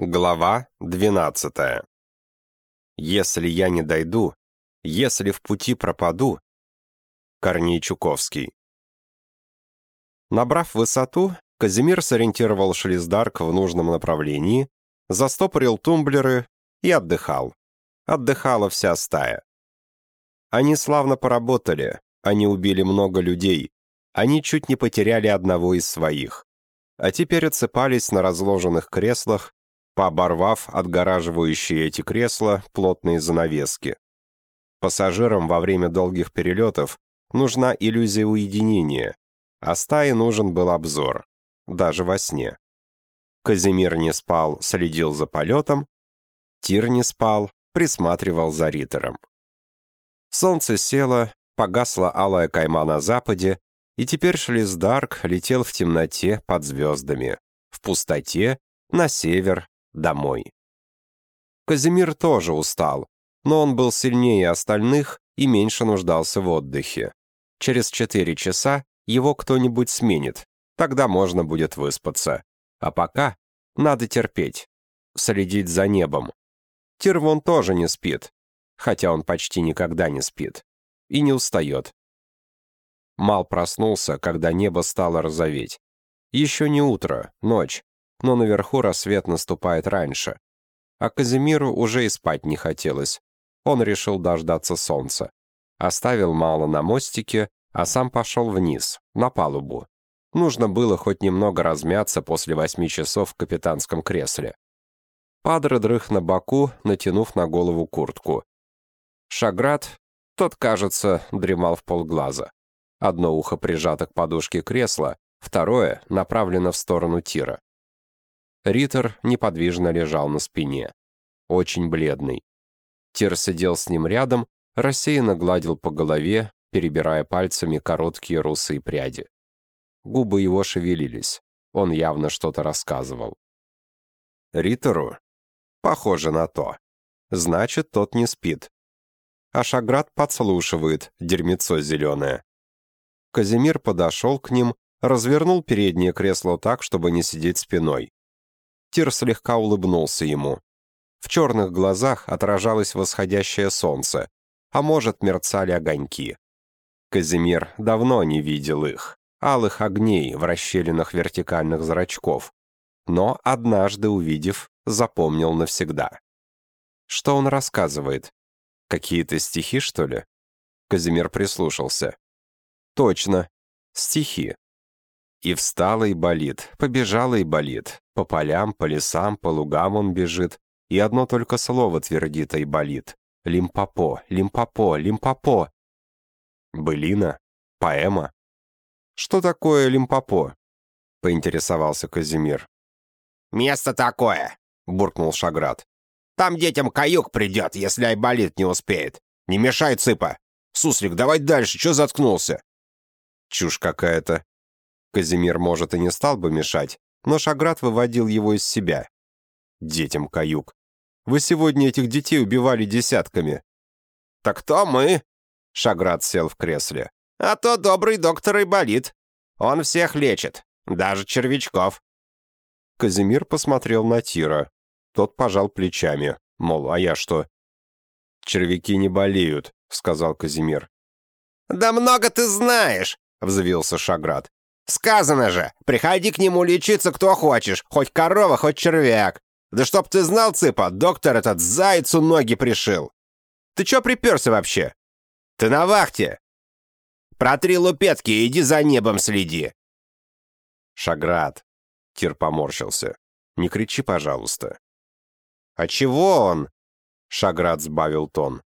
Глава 12. Если я не дойду, если в пути пропаду. Корней Чуковский. Набрав высоту, Казимир сориентировал шлиздарк в нужном направлении, застопорил тумблеры и отдыхал. Отдыхала вся стая. Они славно поработали, они убили много людей, они чуть не потеряли одного из своих. А теперь отсыпались на разложенных креслах, пооборвав отгораживающие эти кресла плотные занавески. Пассажирам во время долгих перелетов нужна иллюзия уединения, а стае нужен был обзор, даже во сне. Казимир не спал, следил за полетом, Тир не спал, присматривал за Риттером. Солнце село, погасла алая кайма на западе, и теперь Шлиздарк летел в темноте под звездами, в пустоте, на север, домой. Казимир тоже устал, но он был сильнее остальных и меньше нуждался в отдыхе. Через четыре часа его кто-нибудь сменит, тогда можно будет выспаться. А пока надо терпеть, следить за небом. Тирвон тоже не спит, хотя он почти никогда не спит, и не устает. Мал проснулся, когда небо стало розоветь. Еще не утро, ночь, но наверху рассвет наступает раньше. А Казимиру уже и спать не хотелось. Он решил дождаться солнца. Оставил мало на мостике, а сам пошел вниз, на палубу. Нужно было хоть немного размяться после восьми часов в капитанском кресле. Падре дрых на боку, натянув на голову куртку. Шаград, тот, кажется, дремал в полглаза. Одно ухо прижато к подушке кресла, второе направлено в сторону тира. Риттер неподвижно лежал на спине. Очень бледный. Тир сидел с ним рядом, рассеянно гладил по голове, перебирая пальцами короткие русые пряди. Губы его шевелились. Он явно что-то рассказывал. Риттеру? Похоже на то. Значит, тот не спит. А Шаград подслушивает, дерьмецо зеленое. Казимир подошел к ним, развернул переднее кресло так, чтобы не сидеть спиной. Тир слегка улыбнулся ему. В черных глазах отражалось восходящее солнце, а может, мерцали огоньки. Казимир давно не видел их, алых огней в расщелинах вертикальных зрачков, но, однажды увидев, запомнил навсегда. Что он рассказывает? Какие-то стихи, что ли? Казимир прислушался. Точно, стихи. И встала и болит, побежала и болит. По полям, по лесам, по лугам он бежит. И одно только слово твердит и болит. Лимпопо, лимпопо, лимпопо. Былина? Поэма? Что такое лимпопо? Поинтересовался Казимир. «Место такое», — буркнул Шаград. «Там детям каюк придет, если Айболит не успеет. Не мешай, цыпа. Суслик, давай дальше, что заткнулся?» Чушь какая-то. Казимир, может, и не стал бы мешать, но Шаград выводил его из себя. Детям каюк. Вы сегодня этих детей убивали десятками. Так кто мы? Шаград сел в кресле. А то добрый доктор и болит. Он всех лечит, даже червячков. Казимир посмотрел на Тира. Тот пожал плечами, мол, а я что? «Червяки не болеют», — сказал Казимир. «Да много ты знаешь», — взвился Шаград. «Сказано же, приходи к нему лечиться кто хочешь, хоть корова, хоть червяк. Да чтоб ты знал, Цыпа, доктор этот зайцу ноги пришил. Ты чё приперся вообще? Ты на вахте. Протри лупетки и иди за небом следи». «Шаград», — Тир поморщился, — «не кричи, пожалуйста». «А чего он?» — Шаград сбавил тон.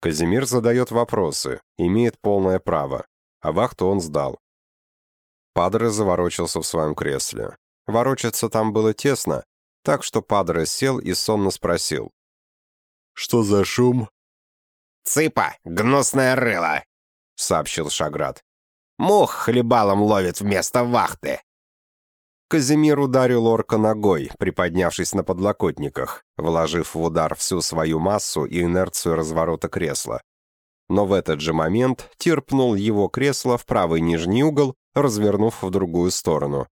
Казимир задает вопросы, имеет полное право, а вахту он сдал. Падре заворочился в своем кресле. Ворочаться там было тесно, так что Падре сел и сонно спросил. «Что за шум?» «Цыпа, гнусное рыло», — сообщил Шаград. «Мух хлебалом ловит вместо вахты». Казимир ударил орка ногой, приподнявшись на подлокотниках, вложив в удар всю свою массу и инерцию разворота кресла. Но в этот же момент Тир пнул его кресло в правый нижний угол, развернув в другую сторону.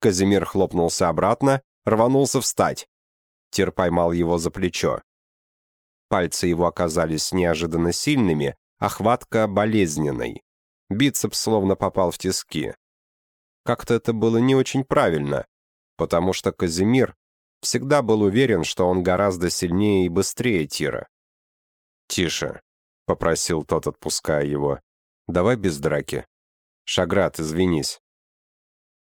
Казимир хлопнулся обратно, рванулся встать. Тир поймал его за плечо. Пальцы его оказались неожиданно сильными, а хватка болезненной. Бицепс словно попал в тиски. Как-то это было не очень правильно, потому что Казимир всегда был уверен, что он гораздо сильнее и быстрее Тира. «Тише», — попросил тот, отпуская его. «Давай без драки. Шаграт, извинись».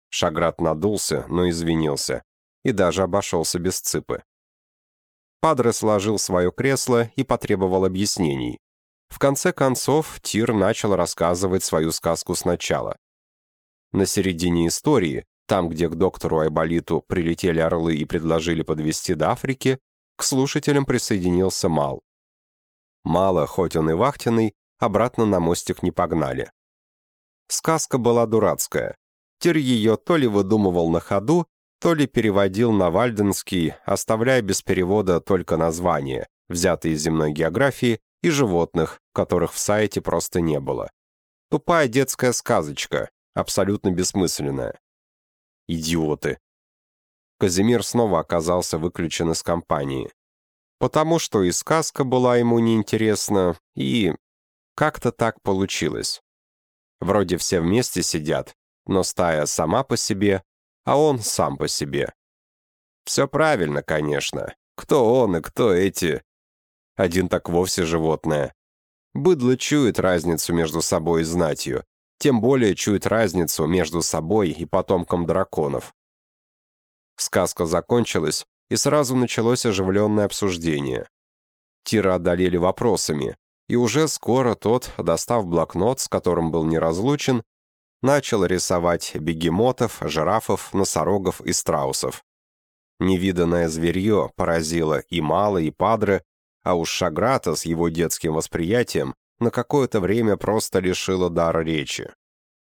Шаграт надулся, но извинился, и даже обошелся без цыпы. Падре сложил свое кресло и потребовал объяснений. В конце концов, Тир начал рассказывать свою сказку сначала. На середине истории, там, где к доктору Айболиту прилетели орлы и предложили подвести до Африки, к слушателям присоединился Мал. Мало, хоть он и вахтенный, обратно на мостик не погнали. Сказка была дурацкая. Тир ее то ли выдумывал на ходу, то ли переводил на вальденский, оставляя без перевода только названия, взятые из земной географии, и животных, которых в сайте просто не было. Тупая детская сказочка, абсолютно бессмысленная. Идиоты. Казимир снова оказался выключен из компании. Потому что и сказка была ему неинтересна, и... Как-то так получилось. Вроде все вместе сидят, но стая сама по себе, а он сам по себе. Все правильно, конечно. Кто он и кто эти один так вовсе животное. Быдло чует разницу между собой и знатью, тем более чует разницу между собой и потомком драконов. Сказка закончилась, и сразу началось оживленное обсуждение. Тира одолели вопросами, и уже скоро тот, достав блокнот, с которым был неразлучен, начал рисовать бегемотов, жирафов, носорогов и страусов. Невиданное зверье поразило и Мало, и Падре, а уж Шаграта с его детским восприятием на какое-то время просто лишила дара речи.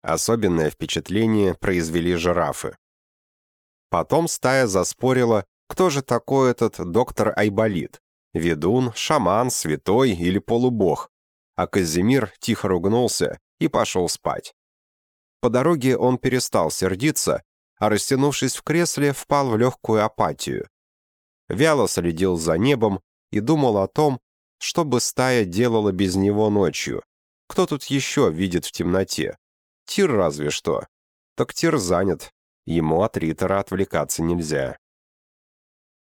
Особенное впечатление произвели жирафы. Потом стая заспорила, кто же такой этот доктор Айболит, ведун, шаман, святой или полубог, а Казимир тихо ругнулся и пошел спать. По дороге он перестал сердиться, а растянувшись в кресле, впал в легкую апатию. Вяло следил за небом, и думал о том, что бы стая делала без него ночью. Кто тут еще видит в темноте? Тир разве что. Так Тир занят. Ему от Риттера отвлекаться нельзя.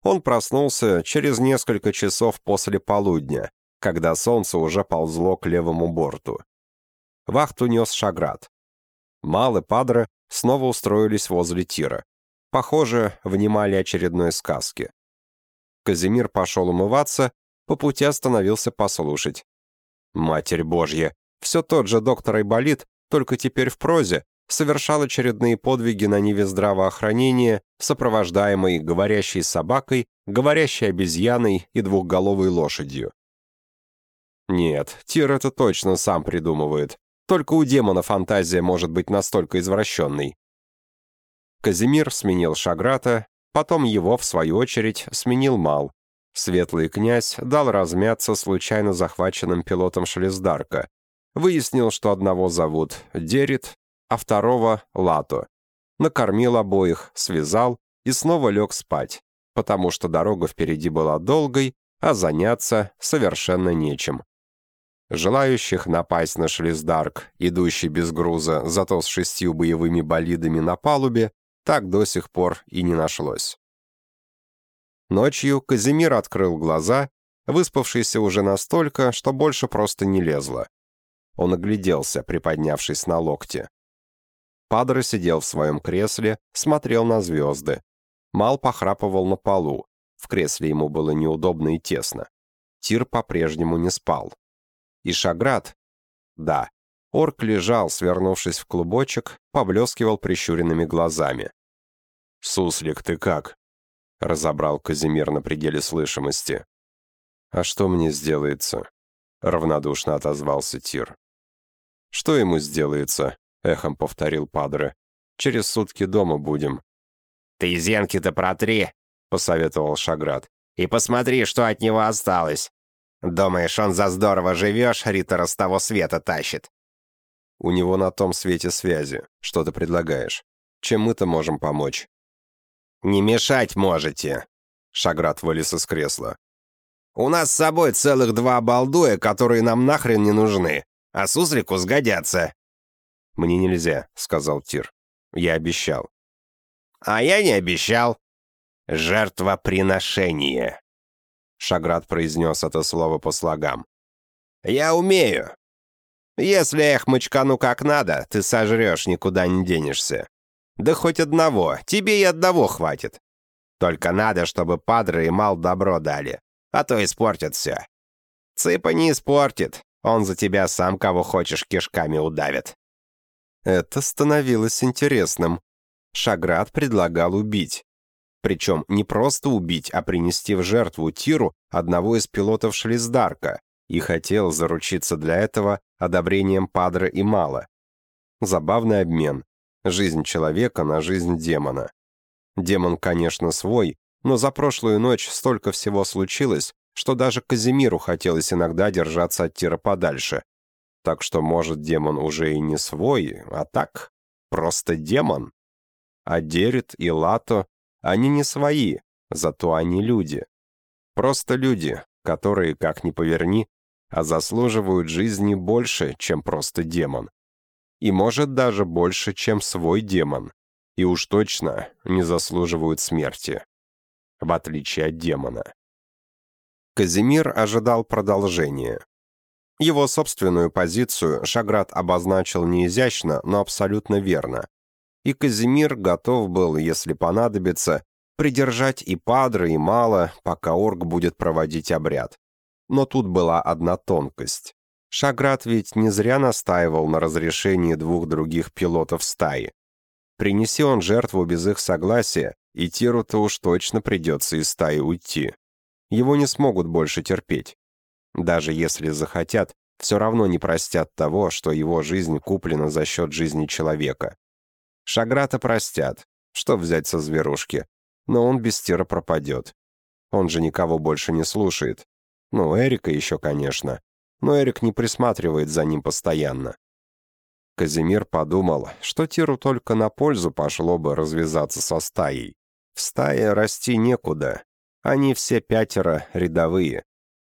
Он проснулся через несколько часов после полудня, когда солнце уже ползло к левому борту. Вахту нес Шаград. Мал и Падре снова устроились возле Тира. Похоже, внимали очередной сказки. Казимир пошел умываться, по пути остановился послушать. Матерь Божья! Все тот же доктор Айболит, только теперь в прозе, совершал очередные подвиги на ниве здравоохранения, сопровождаемый говорящей собакой, говорящей обезьяной и двухголовой лошадью. Нет, Тир это точно сам придумывает. Только у демона фантазия может быть настолько извращенной. Казимир сменил Шаграта, Потом его, в свою очередь, сменил Мал. Светлый князь дал размяться случайно захваченным пилотом Шлездарка. Выяснил, что одного зовут Дерит, а второго — Лато. Накормил обоих, связал и снова лег спать, потому что дорога впереди была долгой, а заняться совершенно нечем. Желающих напасть на Шлездарк, идущий без груза, зато с шестью боевыми болидами на палубе, так до сих пор и не нашлось. Ночью Казимир открыл глаза, выспавшийся уже настолько, что больше просто не лезло. Он огляделся, приподнявшись на локте. Падре сидел в своем кресле, смотрел на звезды. Мал похрапывал на полу. В кресле ему было неудобно и тесно. Тир по-прежнему не спал. И Шаград? Да, Орк лежал, свернувшись в клубочек, поблескивал прищуренными глазами. «Суслик, ты как?» — разобрал Казимир на пределе слышимости. «А что мне сделается?» — равнодушно отозвался Тир. «Что ему сделается?» — эхом повторил Падре. «Через сутки дома будем». «Ты зенки-то протри!» — посоветовал Шаград. «И посмотри, что от него осталось. Думаешь, он за здорово живешь, Риттера с того света тащит?» У него на том свете связи. Что ты предлагаешь? Чем мы-то можем помочь?» «Не мешать можете!» Шаград вылез из кресла. «У нас с собой целых два обалдуя, которые нам нахрен не нужны, а суслику сгодятся». «Мне нельзя», — сказал Тир. «Я обещал». «А я не обещал». «Жертвоприношение», — Шаград произнес это слово по слогам. «Я умею. Если я их мочкану как надо, ты сожрешь, никуда не денешься. Да хоть одного, тебе и одного хватит. Только надо, чтобы падры и мал добро дали, а то испортят все. Цыпа не испортит, он за тебя сам кого хочешь кишками удавит». Это становилось интересным. Шаград предлагал убить. Причем не просто убить, а принести в жертву Тиру одного из пилотов Шлиздарка, и хотел заручиться для этого одобрением Падре и Мала. Забавный обмен. Жизнь человека на жизнь демона. Демон, конечно, свой, но за прошлую ночь столько всего случилось, что даже Казимиру хотелось иногда держаться от Тира подальше. Так что, может, демон уже и не свой, а так, просто демон. А Дерит и Лато, они не свои, зато они люди. Просто люди, которые, как ни поверни, а заслуживают жизни больше, чем просто демон. И может даже больше, чем свой демон. И уж точно не заслуживают смерти. В отличие от демона. Казимир ожидал продолжения. Его собственную позицию Шаград обозначил не изящно, но абсолютно верно. И Казимир готов был, если понадобится, придержать и Падре, и Мало, пока орк будет проводить обряд. Но тут была одна тонкость. Шаград ведь не зря настаивал на разрешении двух других пилотов стаи. Принеси он жертву без их согласия, и Тиру-то уж точно придется из стаи уйти. Его не смогут больше терпеть. Даже если захотят, все равно не простят того, что его жизнь куплена за счет жизни человека. Шаграта простят, что взять со зверушки, но он без Тира пропадет. Он же никого больше не слушает, ну, Эрика еще, конечно. Но Эрик не присматривает за ним постоянно. Казимир подумал, что Тиру только на пользу пошло бы развязаться со стаей. В стае расти некуда. Они все пятеро рядовые.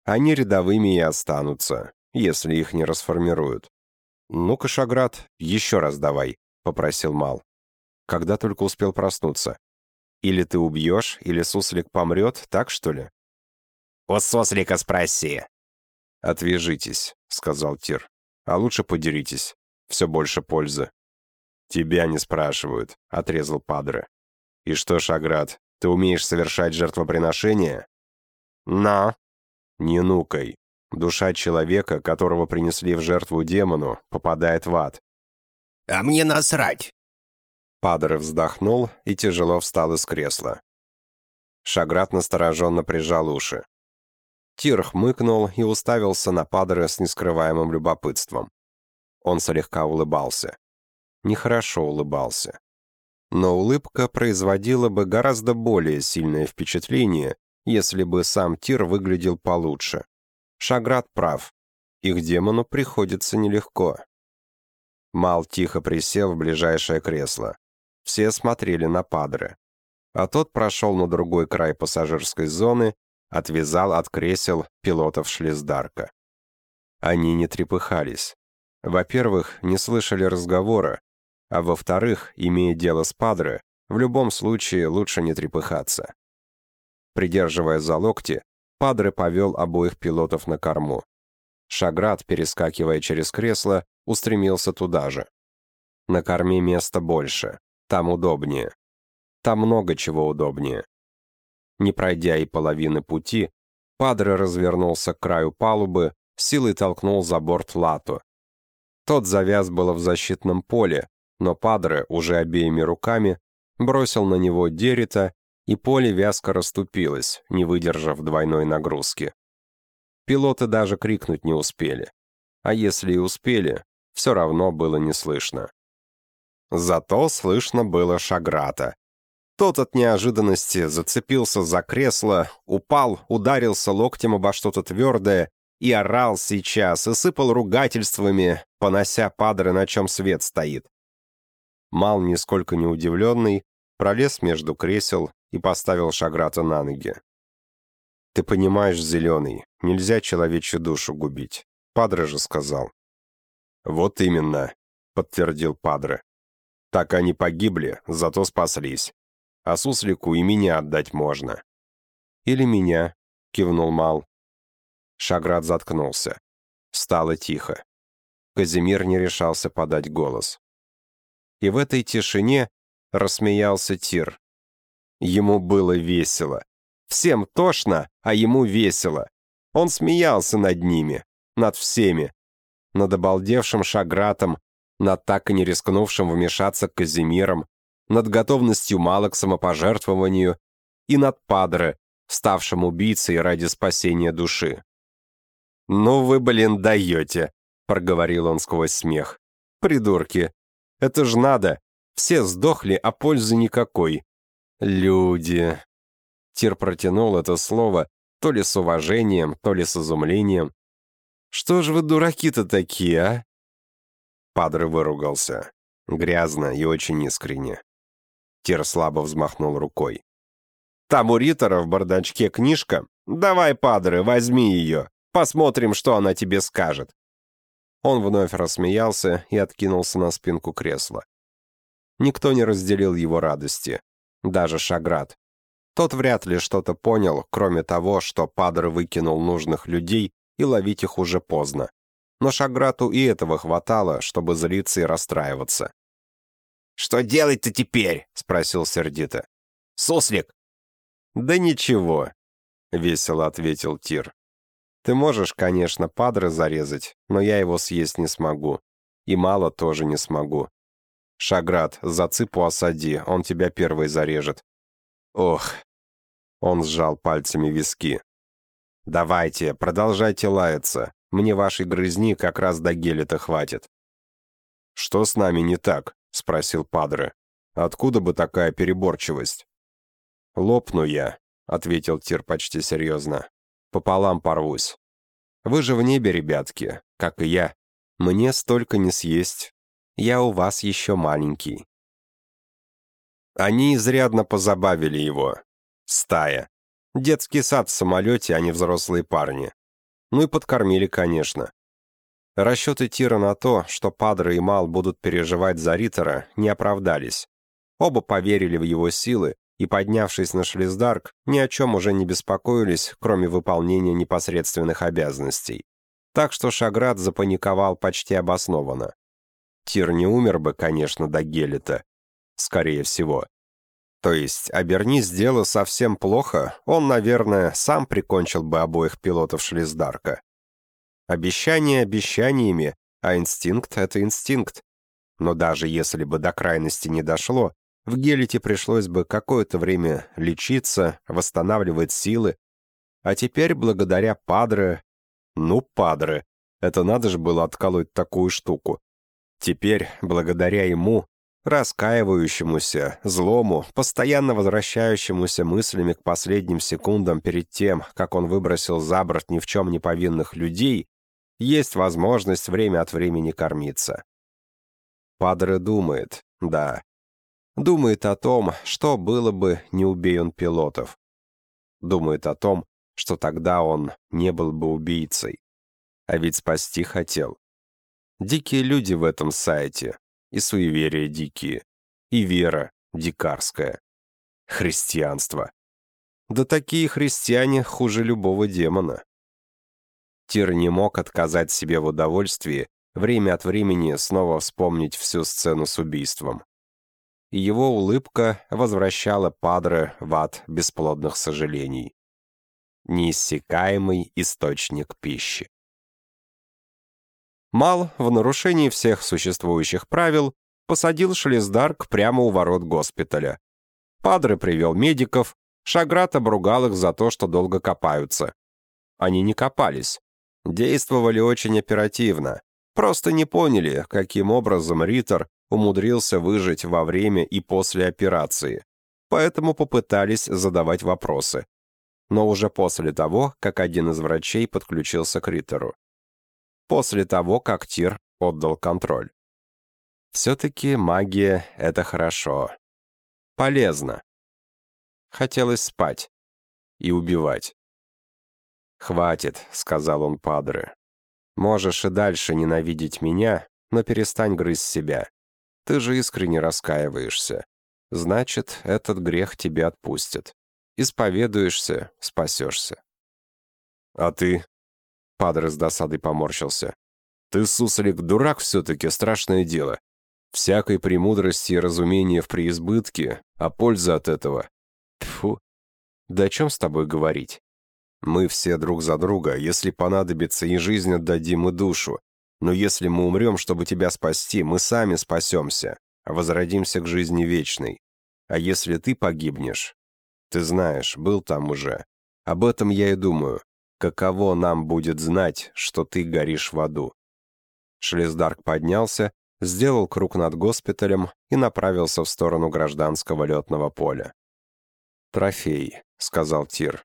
Они рядовыми и останутся, если их не расформируют. «Ну-ка, Шаград, еще раз давай», — попросил Мал. Когда только успел проснуться. Или ты убьешь, или суслик помрет, так что ли? «У сослика спроси». «Отвяжитесь», — сказал Тир. «А лучше подеритесь. Все больше пользы». «Тебя не спрашивают», — отрезал Падре. «И что, Шаград, ты умеешь совершать жертвоприношения?» «Но». «Не нукай. Душа человека, которого принесли в жертву демону, попадает в ад». «А мне насрать». Падре вздохнул и тяжело встал из кресла. Шаград настороженно прижал уши. Тир хмыкнул и уставился на Падре с нескрываемым любопытством. Он слегка улыбался. Нехорошо улыбался. Но улыбка производила бы гораздо более сильное впечатление, если бы сам Тир выглядел получше. Шаград прав. Их демону приходится нелегко. Мал тихо присел в ближайшее кресло. Все смотрели на Падре. А тот прошел на другой край пассажирской зоны отвязал от кресел пилотов Шлиздарка. Они не трепыхались. Во-первых, не слышали разговора, а во-вторых, имея дело с Падре, в любом случае лучше не трепыхаться. Придерживая за локти, Падре повел обоих пилотов на корму. Шаград, перескакивая через кресло, устремился туда же. На корме места больше, там удобнее. Там много чего удобнее. Не пройдя и половины пути, Падре развернулся к краю палубы, силой толкнул за борт Лату. Тот завяз было в защитном поле, но Падре уже обеими руками бросил на него Дерита, и поле вязко расступилось, не выдержав двойной нагрузки. Пилоты даже крикнуть не успели. А если и успели, все равно было не слышно. Зато слышно было Шаграта, тот от неожиданности зацепился за кресло, упал, ударился локтем обо что-то твердое и орал сейчас, и сыпал ругательствами, понося падры, на чем свет стоит. Мал, нисколько не удивленный, пролез между кресел и поставил Шаграта на ноги. «Ты понимаешь, Зеленый, нельзя человечью душу губить. Падре же сказал». «Вот именно», — подтвердил Падре. «Так они погибли, зато спаслись. А суслику и меня отдать можно». «Или меня», — кивнул Мал. Шаград заткнулся. Стало тихо. Казимир не решался подать голос. И в этой тишине рассмеялся Тир. Ему было весело. Всем тошно, а ему весело. Он смеялся над ними, над всеми. Над обалдевшим Шагратом, над так и не рискнувшим вмешаться Казимиром, над готовностью Мала к самопожертвованию и над Падре, ставшим убийцей ради спасения души. «Ну вы, блин, даете», — проговорил он сквозь смех. «Придурки! Это ж надо! Все сдохли, а пользы никакой. Люди!» Тир протянул это слово то ли с уважением, то ли с изумлением. «Что ж вы дураки-то такие, а?» Падре выругался. Грязно и очень искренне. Тир слабо взмахнул рукой. «Там у Риттера в бардачке книжка. Давай, Падре, возьми ее. Посмотрим, что она тебе скажет». Он вновь рассмеялся и откинулся на спинку кресла. Никто не разделил его радости. Даже Шаград. Тот вряд ли что-то понял, кроме того, что Падре выкинул нужных людей, и ловить их уже поздно. Но Шаграту и этого хватало, чтобы злиться и расстраиваться. «Что делать-то теперь?» — спросил сердито. «Суслик!» «Да ничего», — весело ответил Тир. Ты можешь, конечно, падре зарезать, но я его съесть не смогу. И мало тоже не смогу. Шаград, за цыпу осади, он тебя первый зарежет. Ох. Он сжал пальцами виски. Давайте, продолжайте лаяться. Мне вашей грызни как раз до геля-то хватит. Что с нами не так? Спросил Падре. Откуда бы такая переборчивость? Лопну я, ответил Тир почти серьезно пополам порвусь. Вы же в небе, ребятки, как и я. Мне столько не съесть. Я у вас еще маленький. Они изрядно позабавили его. Стая. Детский сад в самолете, а не взрослые парни. Ну и подкормили, конечно. Расчеты Тира на то, что Падре и Мал будут переживать за Риттера, не оправдались. Оба поверили в его силы и, поднявшись на Шлиздарк, ни о чем уже не беспокоились, кроме выполнения непосредственных обязанностей. Так что Шаград запаниковал почти обоснованно. Тир не умер бы, конечно, до Гелета. Скорее всего. То есть, обернись дело совсем плохо, он, наверное, сам прикончил бы обоих пилотов Шлиздарка. Обещания обещаниями, а инстинкт — это инстинкт. Но даже если бы до крайности не дошло, в Гелите пришлось бы какое-то время лечиться, восстанавливать силы. А теперь, благодаря Падре... Ну, Падре, это надо же было отколоть такую штуку. Теперь, благодаря ему, раскаивающемуся, злому, постоянно возвращающемуся мыслями к последним секундам перед тем, как он выбросил за борт ни в чем не повинных людей, есть возможность время от времени кормиться. Падре думает, да, Думает о том, что было бы, не убей он пилотов. Думает о том, что тогда он не был бы убийцей. А ведь спасти хотел. Дикие люди в этом сайте. И суеверия дикие. И вера дикарская. Христианство. Да такие христиане хуже любого демона. Тир не мог отказать себе в удовольствии время от времени снова вспомнить всю сцену с убийством и его улыбка возвращала Падре в ад бесплодных сожалений. Неиссякаемый источник пищи. Мал, в нарушении всех существующих правил, посадил Шлиздарк прямо у ворот госпиталя. Падре привел медиков, Шаграт обругал их за то, что долго копаются. Они не копались. Действовали очень оперативно. Просто не поняли, каким образом Риттер умудрился выжить во время и после операции, поэтому попытались задавать вопросы. Но уже после того, как один из врачей подключился к Риттеру. После того, как Тир отдал контроль. Все-таки магия — это хорошо. Полезно. Хотелось спать и убивать. «Хватит», — сказал он Падре. «Можешь и дальше ненавидеть меня, но перестань грызть себя. Ты же искренне раскаиваешься. Значит, этот грех тебе отпустят. Исповедуешься, спасешься». «А ты?» — Падре с досадой поморщился. «Ты, суслик, дурак все-таки, страшное дело. Всякой премудрости и разумения в преизбытке, а польза от этого... Тьфу, да о чем с тобой говорить? Мы все друг за друга, если понадобится, и жизнь отдадим, и душу. Но если мы умрем, чтобы тебя спасти, мы сами спасемся, а возродимся к жизни вечной. А если ты погибнешь? Ты знаешь, был там уже. Об этом я и думаю. Каково нам будет знать, что ты горишь в аду?» Шлиздарк поднялся, сделал круг над госпиталем и направился в сторону гражданского летного поля. «Трофей», — сказал Тир.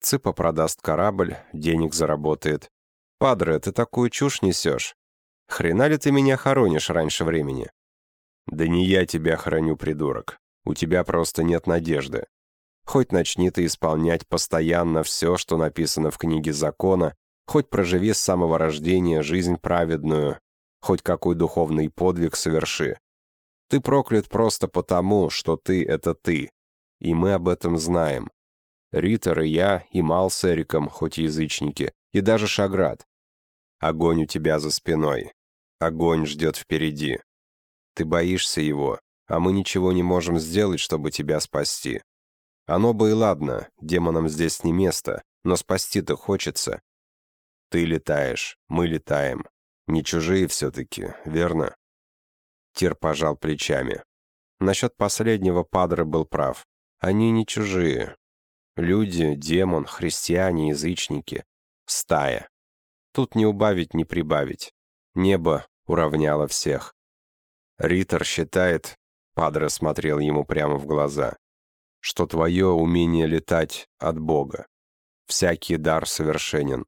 «Цыпа продаст корабль, денег заработает. Падре, ты такую чушь несешь. Хрена ли ты меня хоронишь раньше времени?» «Да не я тебя храню, придурок. У тебя просто нет надежды. Хоть начни ты исполнять постоянно все, что написано в книге закона, хоть проживи с самого рождения жизнь праведную, хоть какой духовный подвиг соверши. Ты проклят просто потому, что ты — это ты, и мы об этом знаем. Риттер и я, и Мал с Эриком, хоть язычники, и даже Шаград. Огонь у тебя за спиной. Огонь ждет впереди. Ты боишься его, а мы ничего не можем сделать, чтобы тебя спасти. Оно бы и ладно, демонам здесь не место, но спасти-то хочется. Ты летаешь, мы летаем. Не чужие все-таки, верно?» Тир пожал плечами. Насчет последнего Падре был прав. Они не чужие. Люди, демон, христиане, язычники. Стая. Тут не убавить, не прибавить. Небо уравняло всех. Риттер считает, Падре смотрел ему прямо в глаза, что твое умение летать от Бога. Всякий дар совершенен.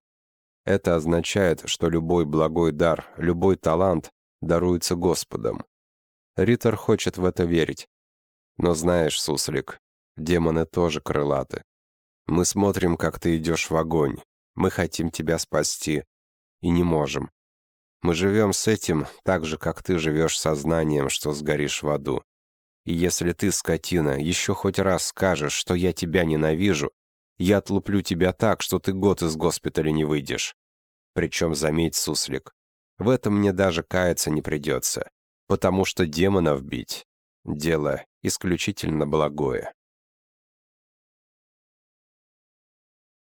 Это означает, что любой благой дар, любой талант даруется Господом. Риттер хочет в это верить. Но знаешь, суслик, демоны тоже крылаты. Мы смотрим, как ты идешь в огонь. Мы хотим тебя спасти. И не можем. Мы живем с этим так же, как ты живешь сознанием, что сгоришь в аду. И если ты, скотина, еще хоть раз скажешь, что я тебя ненавижу, я отлуплю тебя так, что ты год из госпиталя не выйдешь. Причем, заметь, суслик, в этом мне даже каяться не придется, потому что демонов бить — дело исключительно благое.